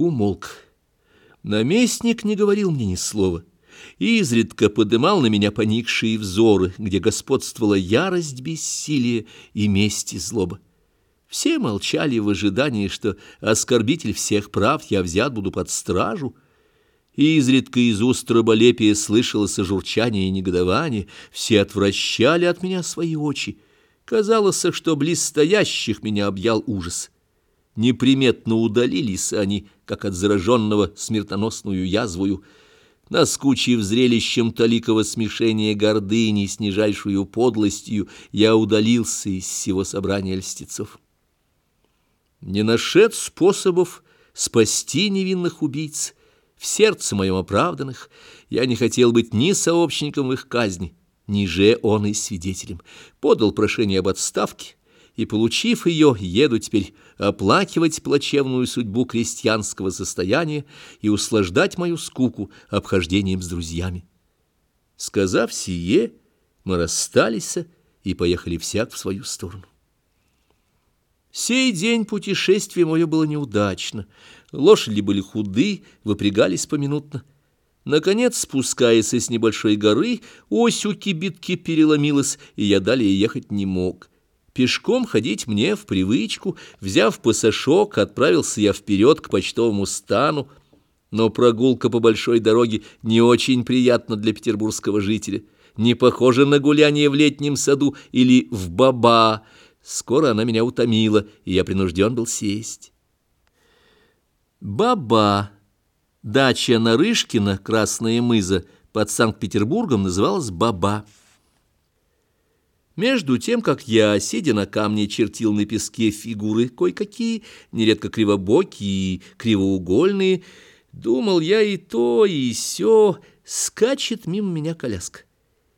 умолк. Наместник не говорил мне ни слова. Изредка подымал на меня поникшие взоры, где господствовала ярость бессилия и месть и злоба. Все молчали в ожидании, что оскорбитель всех прав я взят буду под стражу. Изредка из уст раболепия слышалось журчание и негодование, все отвращали от меня свои очи. Казалось, что близ стоящих меня объял ужас. Неприметно удалились они, как от зараженного смертоносную язвою, Наскучив зрелищем таликого смешения гордыни с нижайшую подлостью, я удалился из всего собрания льстецов. Не нашед способов спасти невинных убийц, в сердце моем оправданных, я не хотел быть ни сообщником в их казни, ни же он и свидетелем. Подал прошение об отставке, и, получив ее, еду теперь оплакивать плачевную судьбу крестьянского состояния и услаждать мою скуку обхождением с друзьями. Сказав сие, мы расстались и поехали всяк в свою сторону. Сей день путешествие мое было неудачно. Лошади были худы, выпрягались поминутно. Наконец, спускаясь с небольшой горы, ось у кибитки переломилась, и я далее ехать не мог. Пешком ходить мне в привычку, взяв пасашок, отправился я вперед к почтовому стану, но прогулка по большой дороге не очень приятна для петербургского жителя, не похожа на гуляние в летнем саду или в баба. Скоро она меня утомила, и я принужден был сесть. Баба. Дача Нарышкина, Красная Мыза, под Санкт-Петербургом называлась Баба. Между тем, как я, сидя на камне, чертил на песке фигуры кое-какие, нередко кривобокие и кривоугольные, думал я и то, и сё, скачет мимо меня коляска.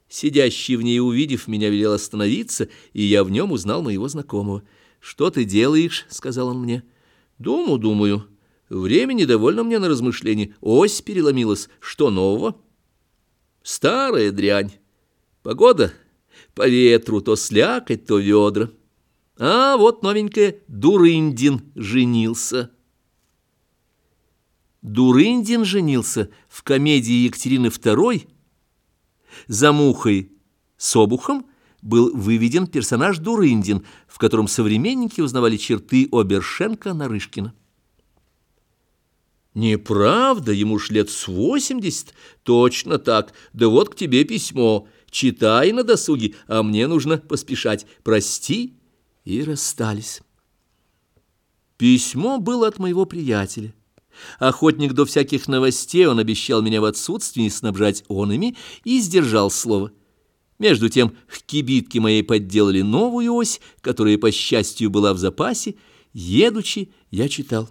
Сидящий в ней, увидев меня, велел остановиться, и я в нем узнал моего знакомого. «Что ты делаешь?» — сказал он мне. «Думаю, думаю. Времени довольно мне на размышление. Ось переломилась. Что нового?» «Старая дрянь. Погода по ветру то слякоть, то ведра. А вот новенькая Дурындин женился. Дурындин женился в комедии Екатерины II. За мухой с обухом был выведен персонаж Дурындин, в котором современники узнавали черты Обершенко-Нарышкина. Неправда, ему ж лет с восемьдесят, точно так, да вот к тебе письмо — Читай на досуге, а мне нужно поспешать. Прости, и расстались. Письмо было от моего приятеля. Охотник до всяких новостей, он обещал меня в отсутствии снабжать онами и сдержал слово. Между тем к кибитке моей подделали новую ось, которая, по счастью, была в запасе. Едучи, я читал.